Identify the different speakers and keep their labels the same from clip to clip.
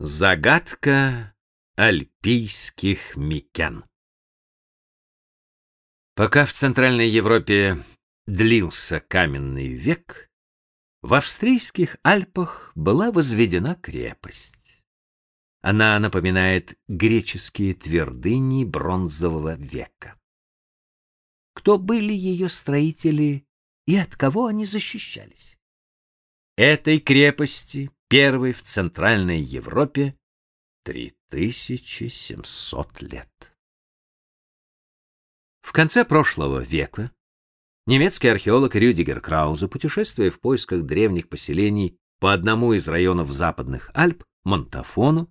Speaker 1: Загадка альпийских микен Пока в Центральной Европе длился каменный век, в австрийских Альпах была возведена крепость. Она напоминает греческие твердыни бронзового века. Кто были ее строители и от кого они защищались? Этой крепости первой в Центральной Европе 3700 лет. В конце прошлого века немецкий археолог Рюдигер Краузе, путешествуя в поисках древних поселений по одному из районов западных Альп, Монтафону,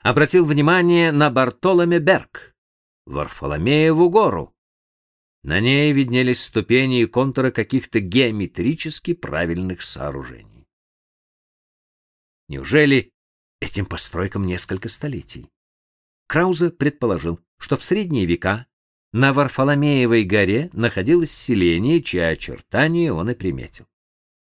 Speaker 1: обратил внимание на Бартоломе-Берг, Варфоломееву гору. На ней виднелись ступени и контуры каких-то геометрически правильных сооружений. Неужели этим постройкам несколько столетий? Краузе предположил, что в средние века на Варфоломеевой горе находилось селение, чьи очертания он и приметил.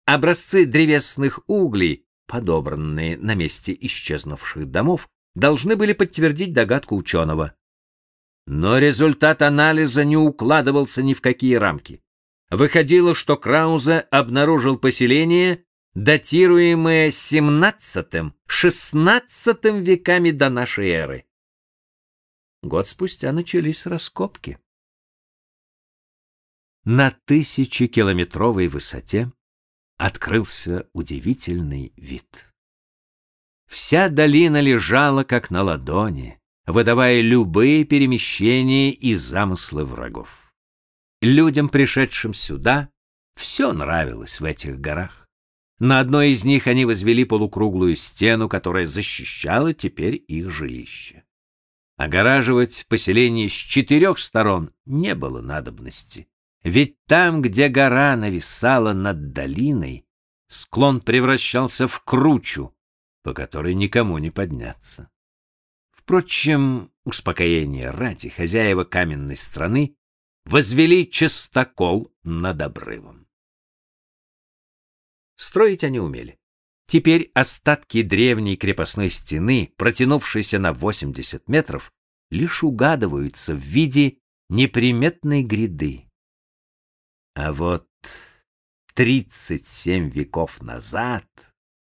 Speaker 1: Образцы древесных углей, подобранные на месте исчезнувших домов, должны были подтвердить догадку ученого. Но результат анализа не укладывался ни в какие рамки. Выходило, что Краузе обнаружил поселение, датируемые XVII-XVI веками до нашей эры. Год спустя начались раскопки. На тысячекилометровой высоте открылся удивительный вид. Вся долина лежала как на ладони, выдавая любые перемещения и замыслы врагов. Людям, пришедшим сюда, все нравилось в этих горах. На одной из них они возвели полукруглую стену, которая защищала теперь их жилище. Огораживать поселение с четырех сторон не было надобности. Ведь там, где гора нависала над долиной, склон превращался в кручу, по которой никому не подняться. Впрочем, успокоение ради хозяева каменной страны возвели частокол над обрывом. Строить они умели. Теперь остатки древней крепостной стены, протянувшейся на 80 метров, лишь угадываются в виде неприметной гряды. А вот 37 веков назад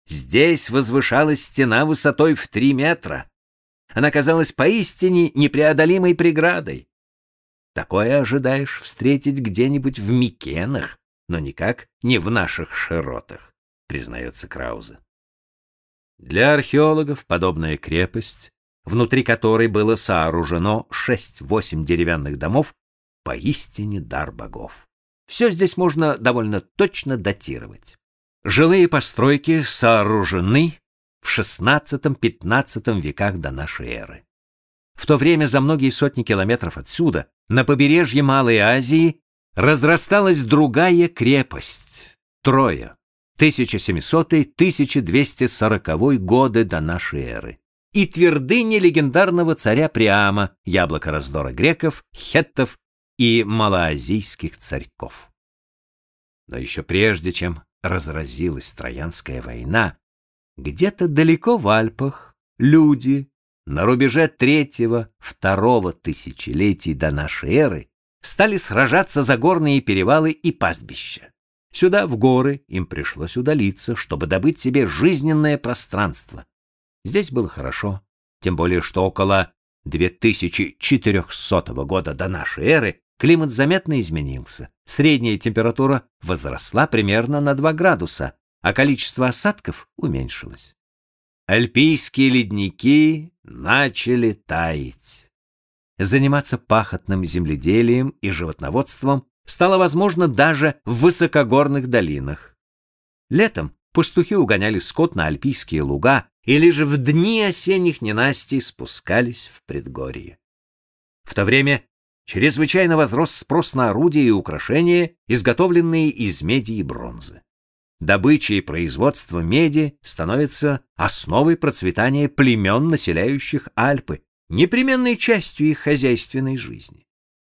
Speaker 1: здесь возвышалась стена высотой в 3 метра. Она казалась поистине непреодолимой преградой. Такое ожидаешь встретить где-нибудь в Микенах но никак не в наших широтах, признается Краузе. Для археологов подобная крепость, внутри которой было сооружено 6-8 деревянных домов, поистине дар богов. Все здесь можно довольно точно датировать. Жилые постройки сооружены в XVI-XV веках до нашей эры. В то время за многие сотни километров отсюда, на побережье Малой Азии, разрасталась другая крепость Троя, 1700-1240 годы до нашей эры, и твердыня легендарного царя Приама, яблоко раздора греков, хеттов и малоазийских царьков. Но еще прежде, чем разразилась Троянская война, где-то далеко в Альпах люди на рубеже третьего-второго тысячелетий до нашей эры стали сражаться за горные перевалы и пастбища. Сюда, в горы, им пришлось удалиться, чтобы добыть себе жизненное пространство. Здесь было хорошо, тем более что около 2400 года до нашей эры климат заметно изменился. Средняя температура возросла примерно на 2 градуса, а количество осадков уменьшилось. Альпийские ледники начали таять заниматься пахотным земледелием и животноводством стало возможно даже в высокогорных долинах. Летом пастухи угоняли скот на альпийские луга и лишь в дни осенних ненастий спускались в предгорье. В то время чрезвычайно возрос спрос на орудия и украшения, изготовленные из меди и бронзы. Добыча и производство меди становятся основой процветания племен, населяющих Альпы, непременной частью их хозяйственной жизни.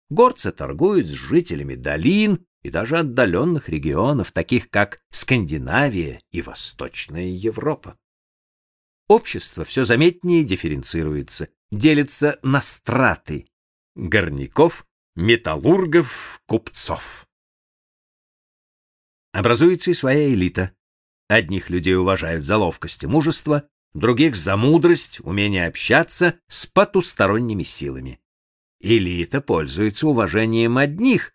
Speaker 1: Горцы торгуют с жителями долин и даже отдаленных регионов, таких как Скандинавия и Восточная Европа. общество все заметнее дифференцируется, делится на страты — горняков, металлургов, купцов. Образуется и своя элита. Одних людей уважают за ловкость и мужество, других за мудрость, умение общаться с потусторонними силами. Элита пользуется уважением одних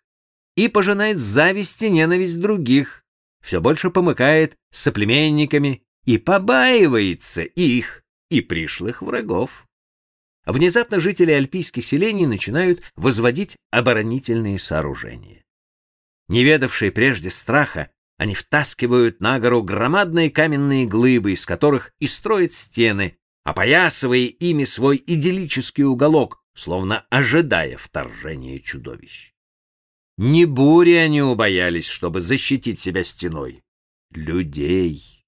Speaker 1: и пожинает зависть и ненависть других, все больше помыкает соплеменниками и побаивается их и пришлых врагов. Внезапно жители альпийских селений начинают возводить оборонительные сооружения. Не ведавшие прежде страха, они втаскивают на гору громадные каменные глыбы, из которых и строят стены, опоясывая ими свой идиллический уголок, словно ожидая вторжения чудовищ. Не бури они убоялись, чтобы защитить себя стеной. Людей.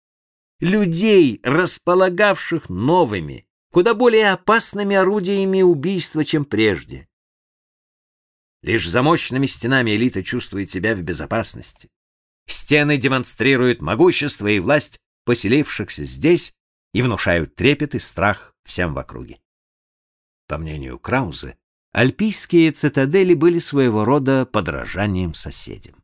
Speaker 1: Людей, располагавших новыми, куда более опасными орудиями убийства, чем прежде. Лишь за мощными стенами элита чувствует себя в безопасности. Стены демонстрируют могущество и власть поселившихся здесь и внушают трепет и страх всем в округе. По мнению Краузе, альпийские цитадели были своего рода подражанием соседям.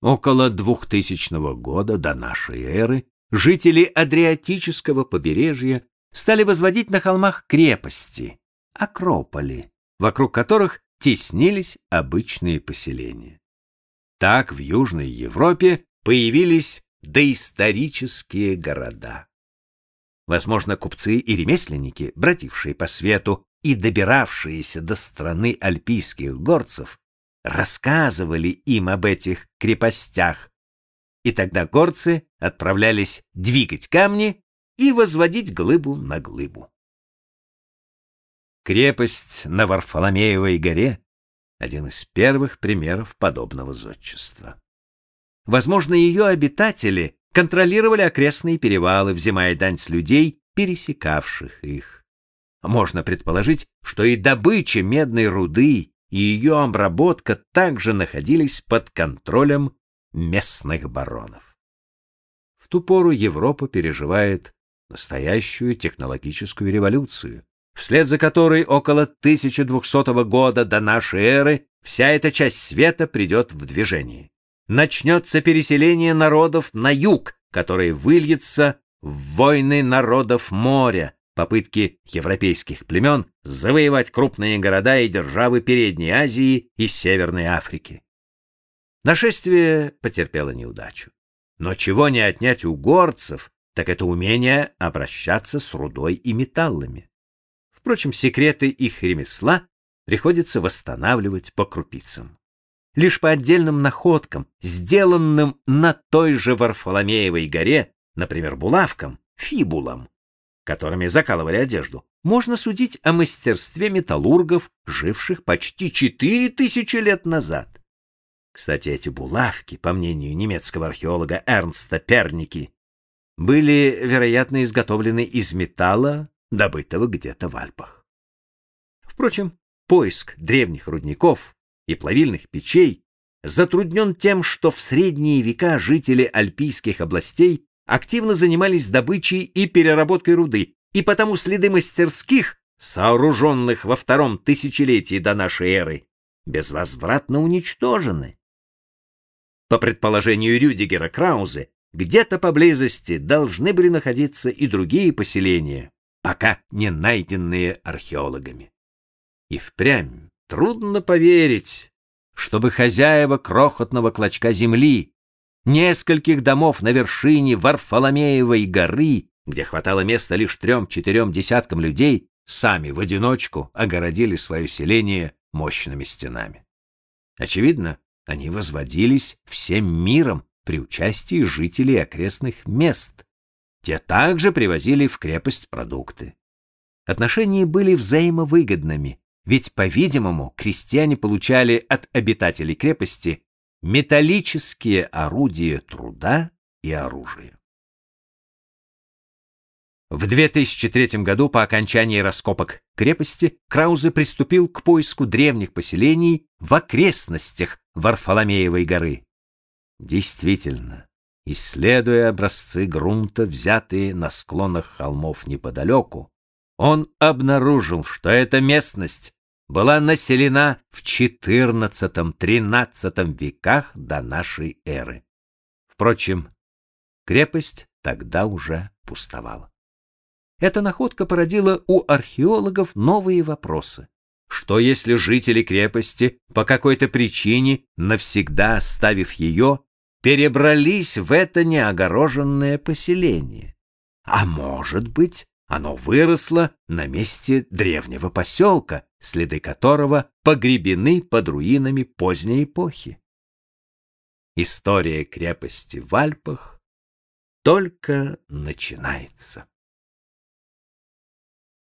Speaker 1: Около 2000 года до нашей эры жители Адриатического побережья стали возводить на холмах крепости, акрополи, вокруг которых теснились обычные поселения. Так в Южной Европе появились доисторические города. Возможно, купцы и ремесленники, бродившие по свету и добиравшиеся до страны альпийских горцев, рассказывали им об этих крепостях, и тогда горцы отправлялись двигать камни и возводить глыбу на глыбу. Крепость на Варфоломеевой горе — один из первых примеров подобного зодчества. Возможно, ее обитатели контролировали окрестные перевалы, взимая дань с людей, пересекавших их. Можно предположить, что и добыча медной руды, и ее обработка также находились под контролем местных баронов. В ту пору Европа переживает настоящую технологическую революцию, вслед за которой около 1200 года до нашей эры вся эта часть света придет в движение начнется переселение народов на юг, которое выльется в войны народов моря, попытки европейских племен завоевать крупные города и державы Передней Азии и Северной Африки. Нашествие потерпело неудачу. Но чего не отнять у горцев, так это умение обращаться с рудой и металлами. Впрочем, секреты их ремесла приходится восстанавливать по крупицам лишь по отдельным находкам, сделанным на той же Варфоломеевой горе, например, булавкам, фибулам, которыми закалывали одежду, можно судить о мастерстве металлургов, живших почти четыре тысячи лет назад. Кстати, эти булавки, по мнению немецкого археолога Эрнста Перники, были, вероятно, изготовлены из металла, добытого где-то в Альпах. Впрочем, поиск древних рудников и плавильных печей затруднен тем, что в средние века жители альпийских областей активно занимались добычей и переработкой руды, и потому следы мастерских, сооруженных во втором тысячелетии до нашей эры, безвозвратно уничтожены. По предположению Рюдигера Краузе, где-то поблизости должны были находиться и другие поселения, пока не найденные археологами. И впрямь Трудно поверить, чтобы хозяева крохотного клочка земли, нескольких домов на вершине Варфоломеевой горы, где хватало места лишь трем-четырем десяткам людей, сами в одиночку огородили свое селение мощными стенами. Очевидно, они возводились всем миром при участии жителей окрестных мест. Те также привозили в крепость продукты. Отношения были взаимовыгодными, ведь, по-видимому, крестьяне получали от обитателей крепости металлические орудия труда и оружие. В 2003 году по окончании раскопок крепости Краузе приступил к поиску древних поселений в окрестностях Варфоломеевой горы. Действительно, исследуя образцы грунта, взятые на склонах холмов неподалеку, он обнаружил, что эта местность была населена в XIV-XIII веках до нашей эры. Впрочем, крепость тогда уже пустовала. Эта находка породила у археологов новые вопросы. Что если жители крепости по какой-то причине, навсегда оставив ее, перебрались в это неогороженное поселение? А может быть, оно выросло на месте древнего поселка, следы которого погребены под руинами поздней эпохи. История крепости в Альпах только начинается.